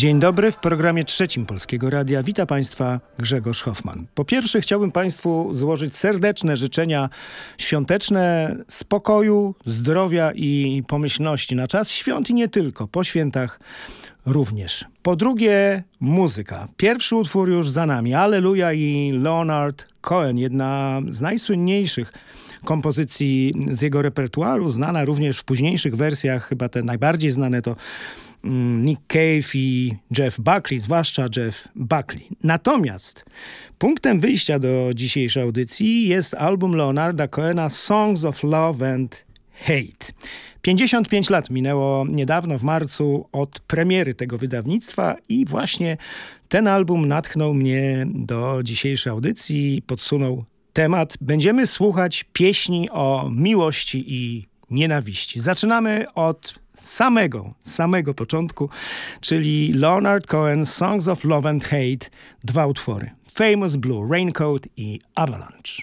Dzień dobry w programie trzecim Polskiego Radia. Wita Państwa Grzegorz Hoffman. Po pierwsze chciałbym Państwu złożyć serdeczne życzenia świąteczne spokoju, zdrowia i pomyślności na czas świąt i nie tylko, po świętach również. Po drugie muzyka. Pierwszy utwór już za nami. Alleluja i Leonard Cohen, jedna z najsłynniejszych kompozycji z jego repertuaru, znana również w późniejszych wersjach, chyba te najbardziej znane to Nick Cave i Jeff Buckley, zwłaszcza Jeff Buckley. Natomiast punktem wyjścia do dzisiejszej audycji jest album Leonarda Cohena Songs of Love and Hate. 55 lat minęło niedawno w marcu od premiery tego wydawnictwa i właśnie ten album natchnął mnie do dzisiejszej audycji, podsunął temat. Będziemy słuchać pieśni o miłości i nienawiści. Zaczynamy od samego, samego początku, czyli Leonard Cohen, Songs of Love and Hate, dwa utwory. Famous Blue Raincoat i Avalanche.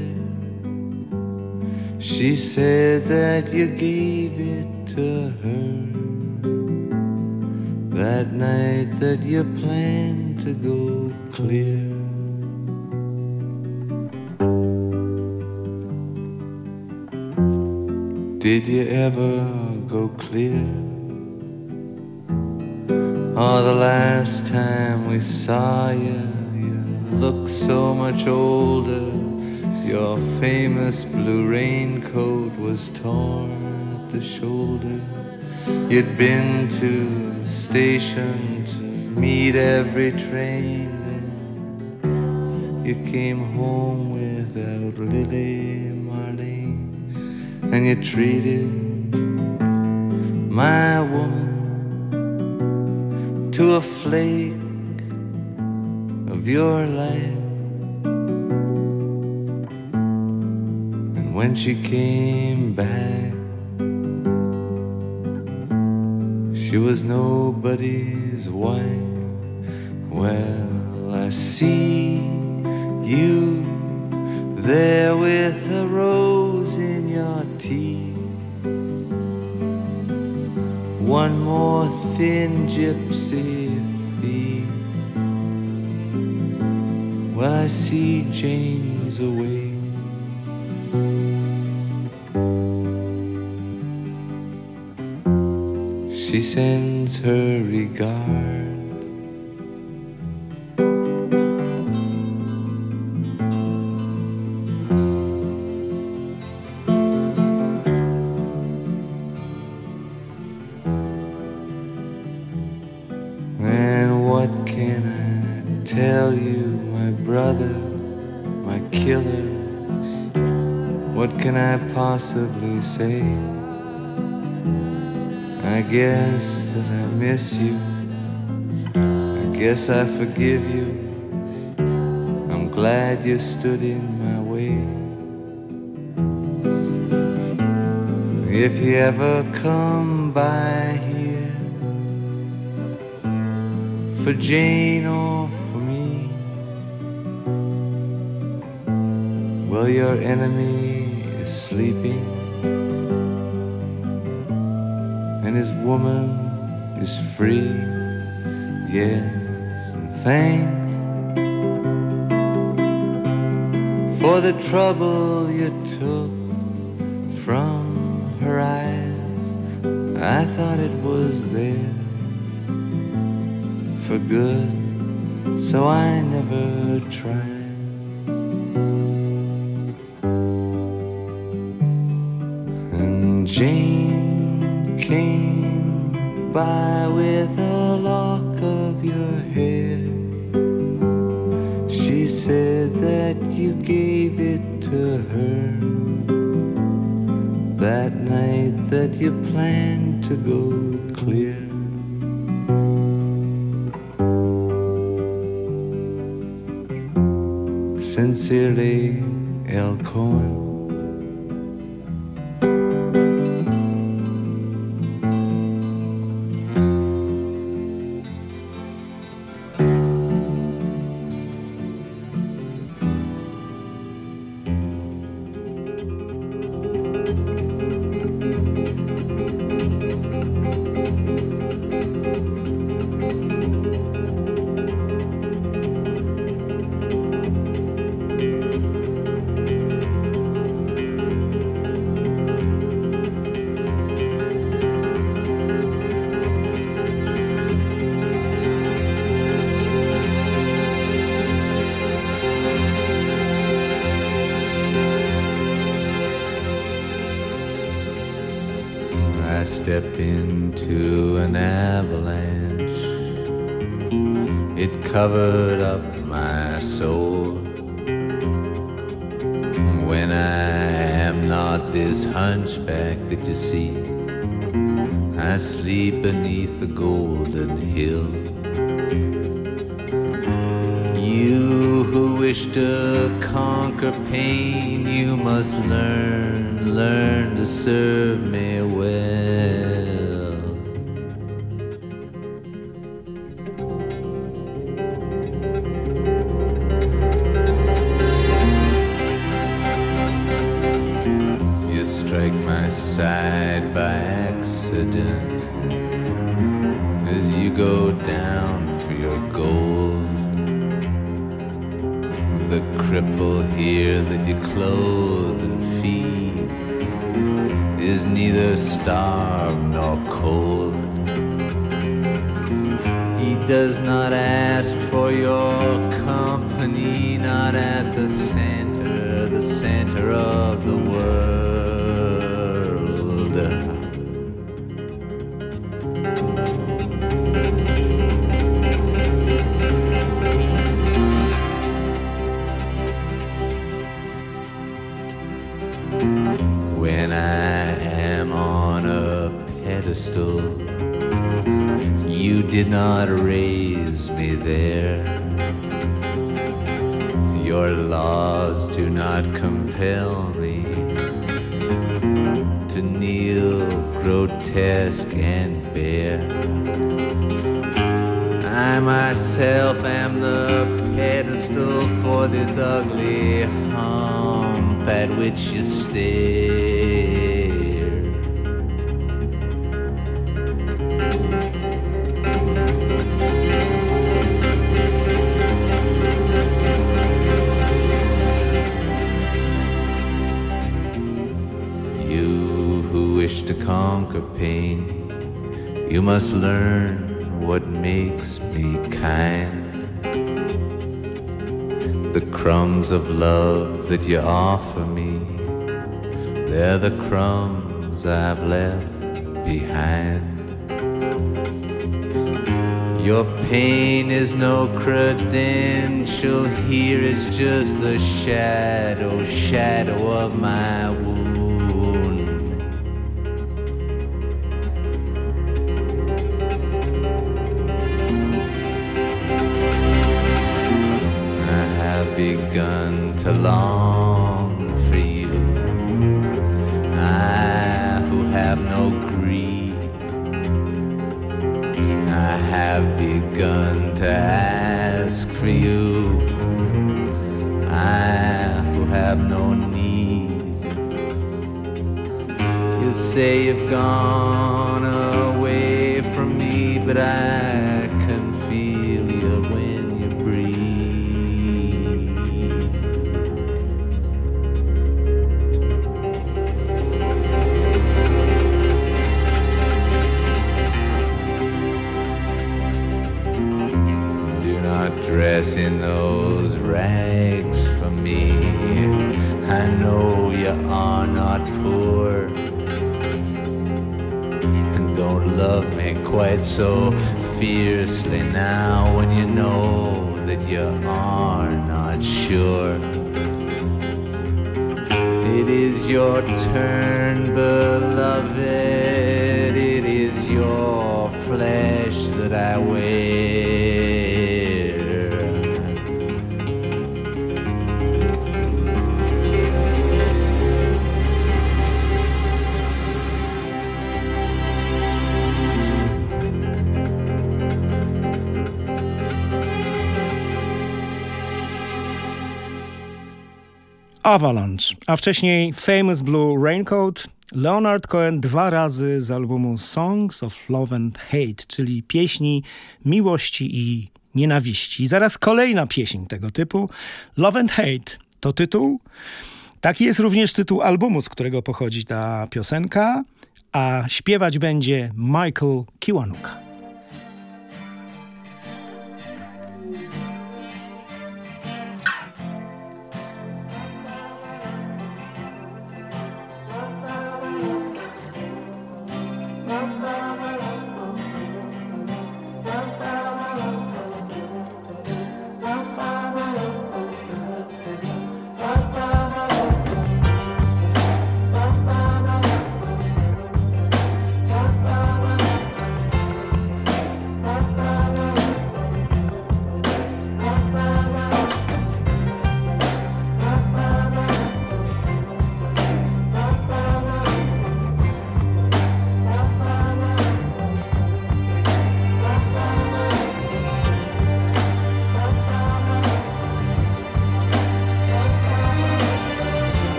She said that you gave it to her. that night that you planned to go clear. Did you ever go clear? Oh, the last time we saw you, you looked so much older. Your famous blue raincoat was torn at the shoulder. You'd been to the station to meet every train. Then you came home without Lili Marlene, and you treated my woman to a flake of your life. When she came back, she was nobody's wife. Well, I see you there with a rose in your teeth. One more thin gypsy thief. Well, I see Jane's away. Sends her regard. And what can I tell you, my brother, my killer? What can I possibly say? I guess that I miss you. I guess I forgive you. I'm glad you stood in my way. If you ever come by here for Jane or for me, well, your enemy is sleeping. And his woman is free. Yes, and thanks for the trouble you took from her eyes. I thought it was there for good, so I never tried. And Jane by with a lock of your hair. She said that you gave it to her that night that you planned to go stepped into an avalanche. It covered up my soul. When I am not this hunchback that you see, I sleep beneath the golden hill. You who wish to conquer pain, you must learn, learn to serve me well. And bare. I myself am the pedestal for this ugly hump at which you stare. You who wish to conquer pain, you must learn what makes me kind. The crumbs of love that you offer me, they're the crumbs I've left behind. Your pain is no credential here, it's just the shadow, shadow of my wound. Not poor. And don't love me quite so fiercely now when you know that you are not sure. It is your turn, beloved. It is your flesh that I wear. Avalanche, a wcześniej Famous Blue Raincoat, Leonard Cohen dwa razy z albumu Songs of Love and Hate, czyli pieśni miłości i nienawiści. I zaraz kolejna pieśń tego typu, Love and Hate, to tytuł. Taki jest również tytuł albumu, z którego pochodzi ta piosenka, a śpiewać będzie Michael Kiwanuka.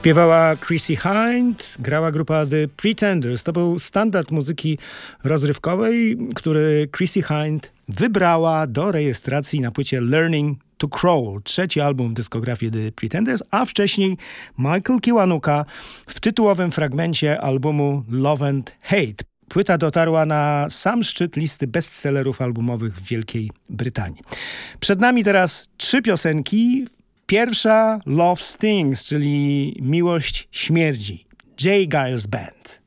Śpiewała Chrissy Hind, grała grupa The Pretenders. To był standard muzyki rozrywkowej, który Chrissy Hind wybrała do rejestracji na płycie Learning to Crawl*, trzeci album w dyskografii The Pretenders, a wcześniej Michael Kiwanuka w tytułowym fragmencie albumu Love and Hate. Płyta dotarła na sam szczyt listy bestsellerów albumowych w Wielkiej Brytanii. Przed nami teraz trzy piosenki, Pierwsza Love Stings, czyli Miłość Śmierdzi. J. Giles Band.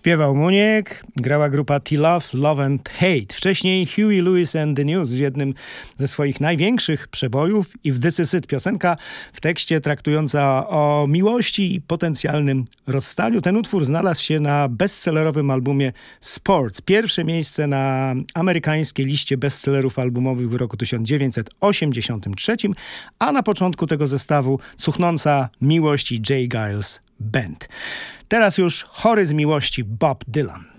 Śpiewał Muniek, grała grupa T-Love, Love and Hate. Wcześniej Huey Lewis and the News w jednym ze swoich największych przebojów i w It piosenka w tekście traktująca o miłości i potencjalnym rozstaniu. Ten utwór znalazł się na bestsellerowym albumie Sports. Pierwsze miejsce na amerykańskiej liście bestsellerów albumowych w roku 1983, a na początku tego zestawu cuchnąca miłość i Jay Giles Band. Teraz już chory z miłości Bob Dylan.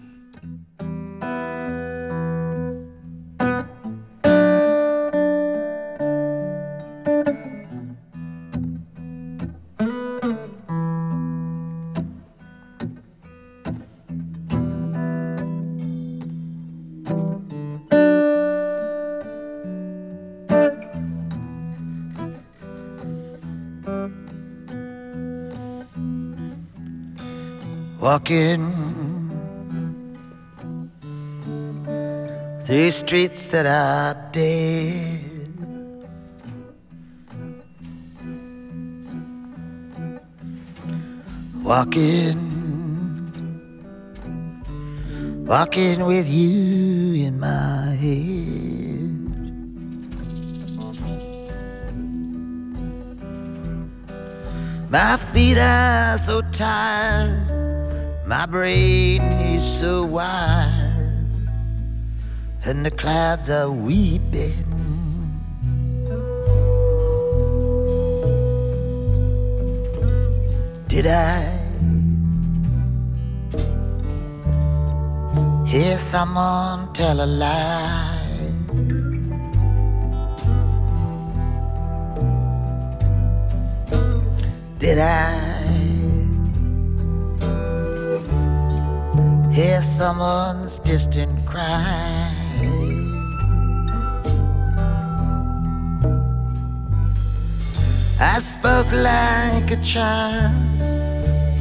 Walking through streets that are dead. Walking, walking with you in my head. My feet are so tired my brain is so wide, and the clouds are weeping. Did I hear someone tell a lie? Did I? Hear someone's distant cry. I spoke like a child,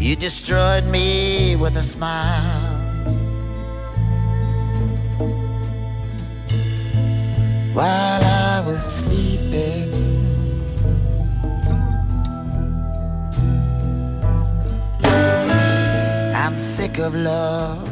you destroyed me with a smile. While I was sleeping, I'm sick of love.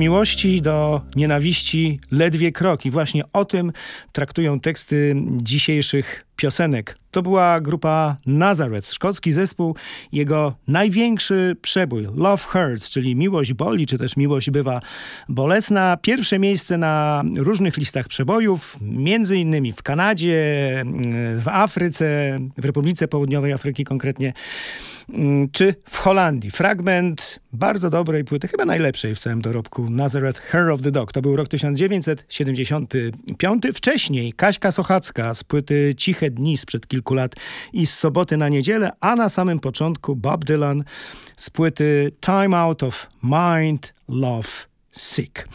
Miłości do nienawiści ledwie krok. I właśnie o tym traktują teksty dzisiejszych piosenek. To była grupa Nazareth, szkocki zespół. Jego największy przebój, Love Hurts, czyli miłość boli, czy też miłość bywa bolesna. Pierwsze miejsce na różnych listach przebojów, między innymi w Kanadzie, w Afryce, w Republice Południowej Afryki konkretnie. Mm, czy w Holandii. Fragment bardzo dobrej płyty, chyba najlepszej w całym dorobku, Nazareth Hair of the Dog. To był rok 1975. Wcześniej Kaśka Sochacka z płyty Ciche Dni sprzed kilku lat i z soboty na niedzielę, a na samym początku Bob Dylan z płyty Time Out of Mind, Love, Sick.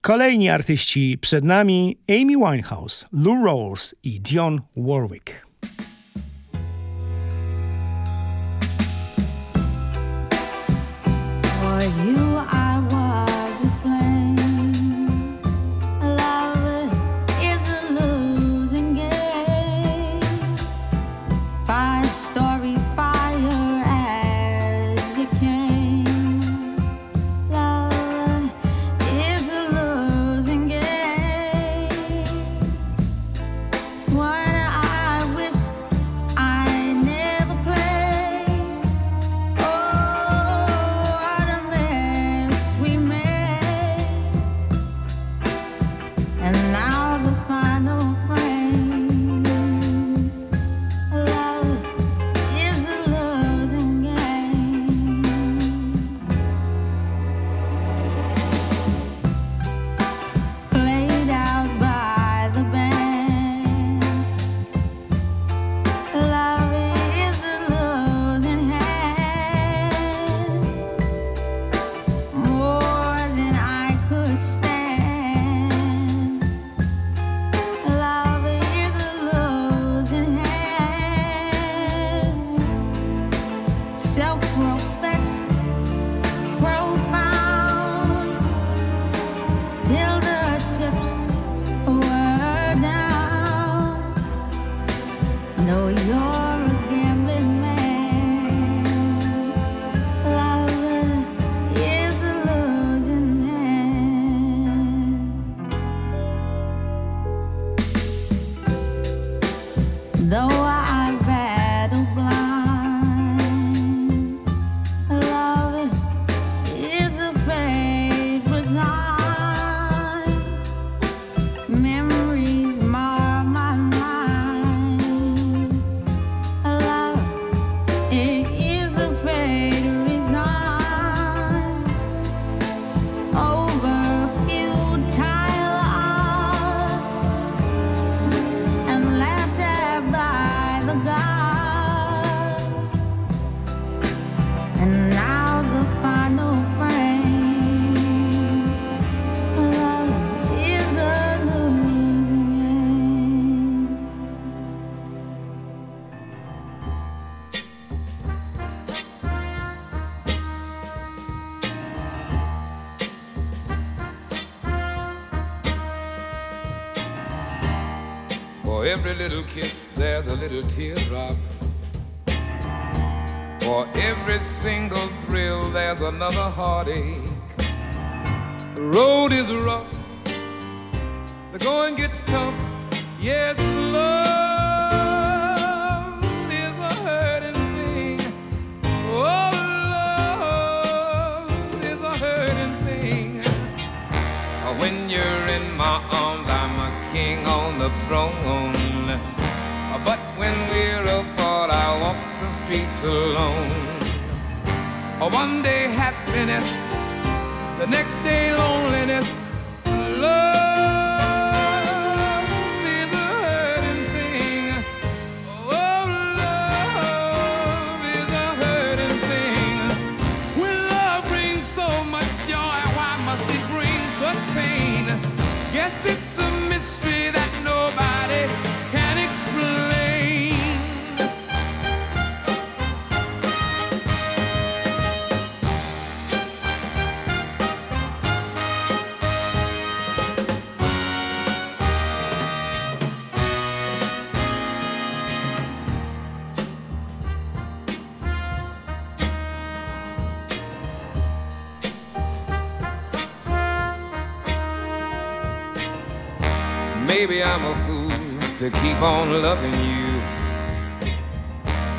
Kolejni artyści przed nami Amy Winehouse, Lou Rawls i Dionne Warwick. Teardrop. For every single thrill, there's another heartache. The road is rough, the going gets tough. Yes, love is a hurting thing. Oh, love is a hurting thing. When you're in my arms, I'm a king on the throne. Alone. Or one day happiness, the next day loneliness. I'm a fool to keep on loving you.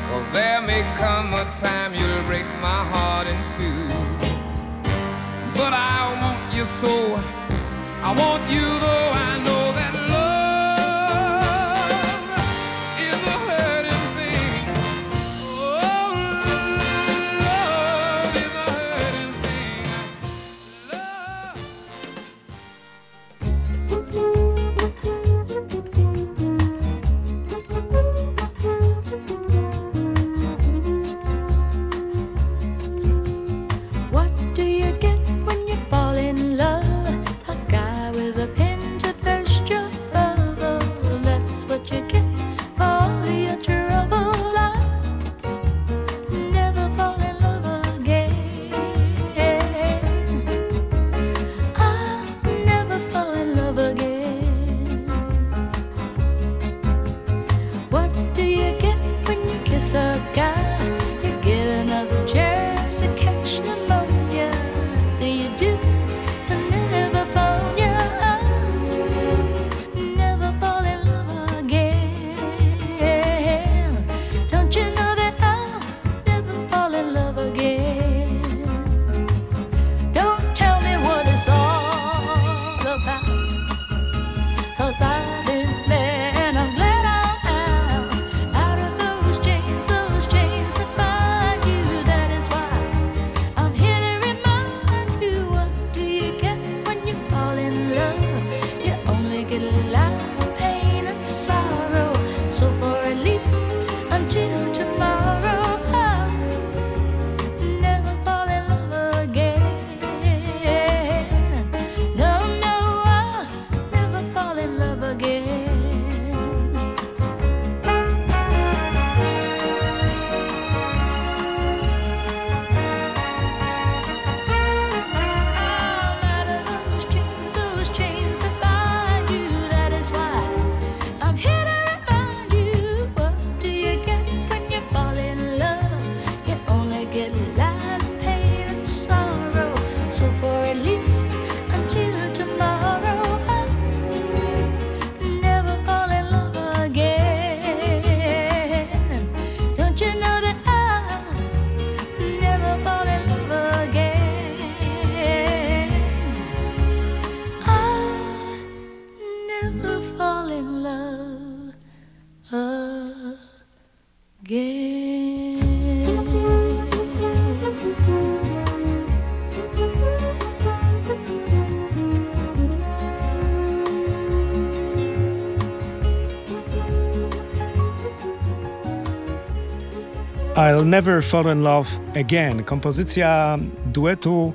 Cause there may come a time you'll break my heart in two. But I want you so, I want you though I'll Never Fall in Love Again. Kompozycja duetu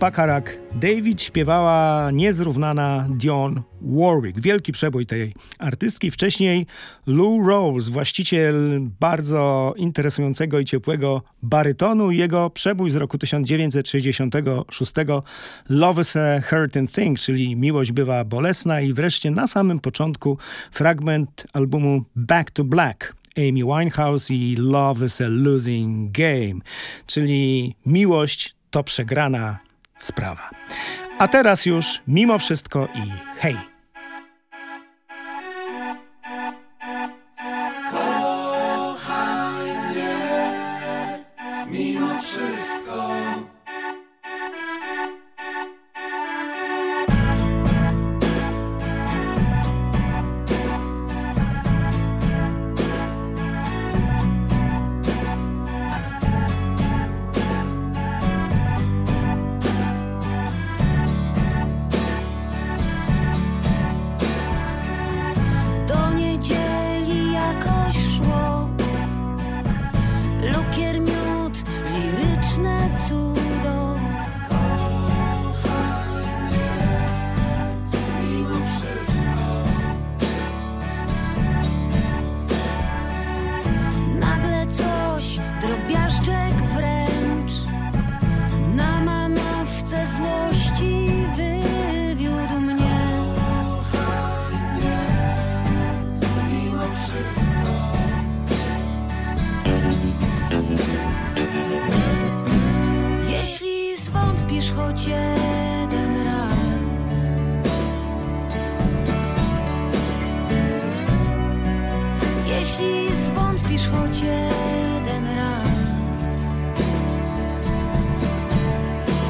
Bacharach David śpiewała niezrównana Dion Warwick. Wielki przebój tej artystki. Wcześniej Lou Rawls, właściciel bardzo interesującego i ciepłego barytonu. Jego przebój z roku 1966 Love is a Hurting Thing, czyli Miłość bywa bolesna i wreszcie na samym początku fragment albumu Back to Black. Amy Winehouse i Love is a Losing Game, czyli miłość to przegrana sprawa. A teraz już mimo wszystko i hej.